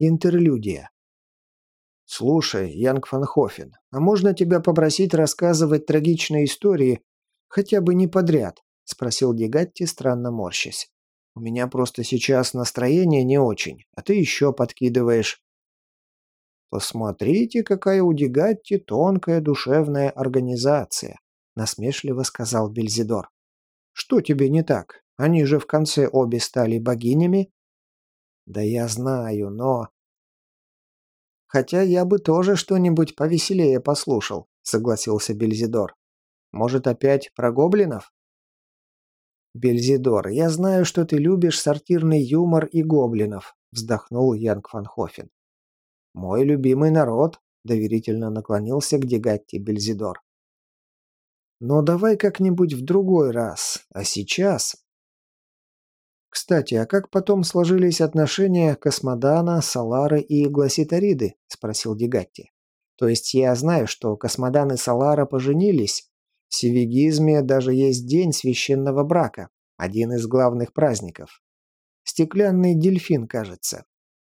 Интерлюдия. «Слушай, Янг Фанхофен, а можно тебя попросить рассказывать трагичные истории, хотя бы не подряд?» – спросил Дегатти, странно морщась. «У меня просто сейчас настроение не очень, а ты еще подкидываешь». «Посмотрите, какая у Дегатти тонкая душевная организация», – насмешливо сказал Бельзидор. «Что тебе не так? Они же в конце обе стали богинями». «Да я знаю, но...» «Хотя я бы тоже что-нибудь повеселее послушал», — согласился Бельзидор. «Может, опять про гоблинов?» «Бельзидор, я знаю, что ты любишь сортирный юмор и гоблинов», — вздохнул Янг Фанхофен. «Мой любимый народ», — доверительно наклонился к Дегатти Бельзидор. «Но давай как-нибудь в другой раз, а сейчас...» «Кстати, а как потом сложились отношения Космодана, Салары и Гласитариды?» – спросил Дегатти. «То есть я знаю, что Космодан и Салара поженились. В севигизме даже есть день священного брака, один из главных праздников. Стеклянный дельфин, кажется.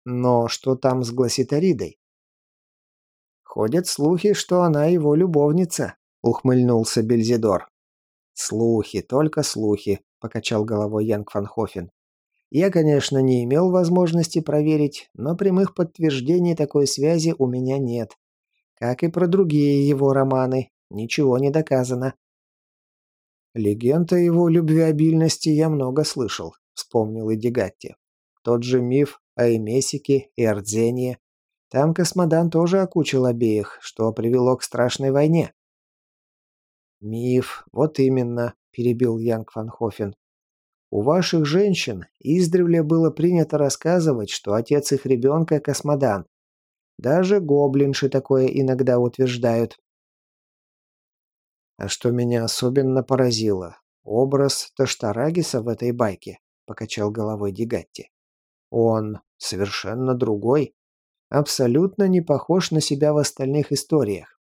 Но что там с Гласитаридой?» «Ходят слухи, что она его любовница», – ухмыльнулся Бельзидор. «Слухи, только слухи», – покачал головой Янг Фанхофен. «Я, конечно, не имел возможности проверить, но прямых подтверждений такой связи у меня нет. Как и про другие его романы, ничего не доказано». «Легенд о его любвеобильности я много слышал», — вспомнил и Дегатти. «Тот же миф о Эмесике и Ардзении. Там Космодан тоже окучил обеих, что привело к страшной войне». «Миф, вот именно», – перебил Янг Фанхофен. «У ваших женщин издревле было принято рассказывать, что отец их ребенка – космодан. Даже гоблинши такое иногда утверждают». «А что меня особенно поразило? Образ Таштарагиса в этой байке», – покачал головой Дигатти. «Он совершенно другой, абсолютно не похож на себя в остальных историях.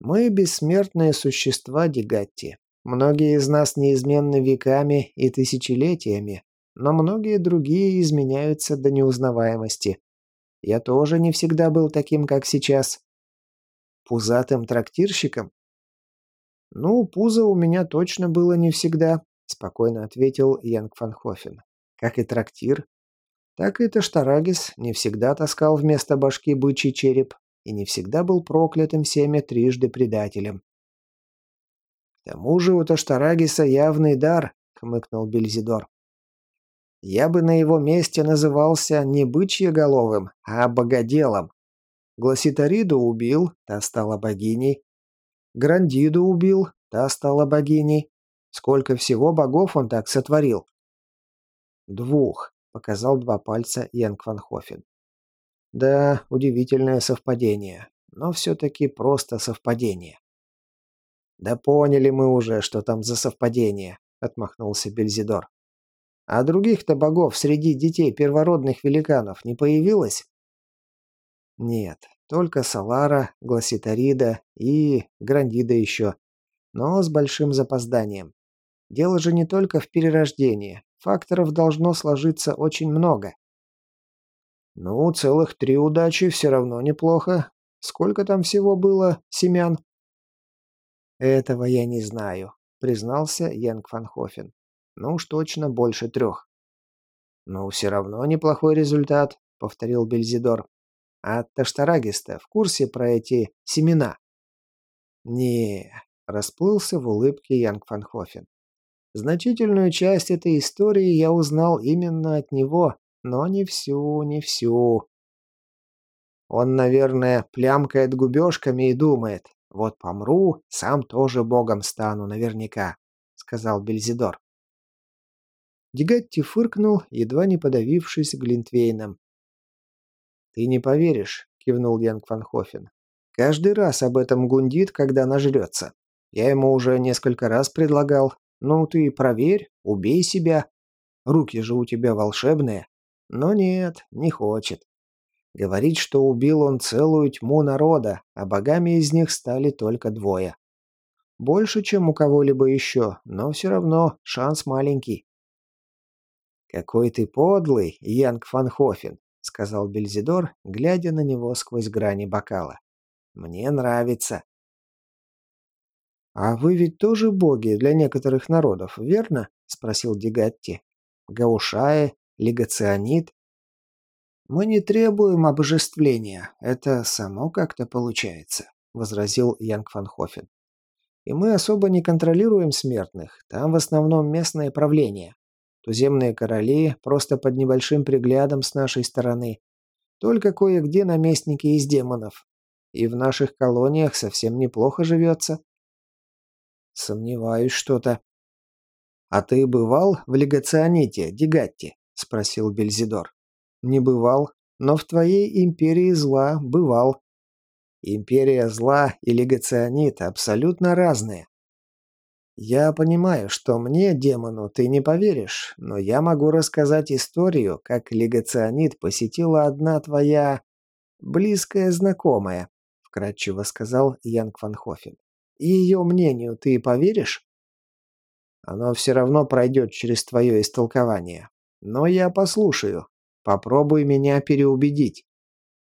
Мы бессмертные существа, Дигатти. Многие из нас неизменны веками и тысячелетиями, но многие другие изменяются до неузнаваемости. Я тоже не всегда был таким, как сейчас. Пузатым трактирщиком? Ну, пузо у меня точно было не всегда, спокойно ответил Янг Фанхофен. Как и трактир, так и Таштарагис не всегда таскал вместо башки бычий череп, и не всегда был проклятым семя трижды предателем. «К тому же у Таштарагиса явный дар», — хмыкнул Бельзидор. «Я бы на его месте назывался не бычьеголовым, а богоделом. Гласитариду убил, та стала богиней. Грандиду убил, та стала богиней. Сколько всего богов он так сотворил?» «Двух», — показал два пальца Янг Ван Хофен. Да, удивительное совпадение. Но все-таки просто совпадение. «Да поняли мы уже, что там за совпадение», — отмахнулся Бельзидор. «А других-то богов среди детей первородных великанов не появилось?» «Нет, только Салара, Гласитарида и Грандида еще. Но с большим запозданием. Дело же не только в перерождении. Факторов должно сложиться очень много. «Ну, целых три удачи все равно неплохо. Сколько там всего было семян?» «Этого я не знаю», — признался Янг Фанхофен. «Ну уж точно больше трех». «Ну, все равно неплохой результат», — повторил Бельзидор. «А Таштарагиста в курсе про эти семена?» не расплылся в улыбке Янг Фанхофен. «Значительную часть этой истории я узнал именно от него, но не всю, не всю. Он, наверное, плямкает губежками и думает, вот помру, сам тоже богом стану наверняка, сказал Бельзидор. Дегатти фыркнул, едва не подавившись Глинтвейном. «Ты не поверишь», — кивнул Янг Фанхофен. «Каждый раз об этом гундит, когда нажрется. Я ему уже несколько раз предлагал. Ну ты проверь, убей себя. Руки же у тебя волшебные. Но нет, не хочет. Говорит, что убил он целую тьму народа, а богами из них стали только двое. Больше, чем у кого-либо еще, но все равно шанс маленький. «Какой ты подлый, Янг Фанхофен», — сказал Бельзидор, глядя на него сквозь грани бокала. «Мне нравится». «А вы ведь тоже боги для некоторых народов, верно?» — спросил Дигатти. «Гаушаи, Легационит?» «Мы не требуем обожествления, это само как-то получается», — возразил Янг Фанхофен. «И мы особо не контролируем смертных, там в основном местное правление. Туземные короли просто под небольшим приглядом с нашей стороны. Только кое-где наместники из демонов. И в наших колониях совсем неплохо живется. Сомневаюсь что-то. А ты бывал в Легационите, Дигатти? Спросил Бельзидор. Не бывал, но в твоей империи зла бывал. Империя зла и Легационит абсолютно разные. «Я понимаю, что мне, демону, ты не поверишь, но я могу рассказать историю, как легационит посетила одна твоя... близкая знакомая», — вкратчиво сказал Янг Фанхофен. «Ее мнению ты поверишь?» «Оно все равно пройдет через твое истолкование. Но я послушаю. Попробуй меня переубедить».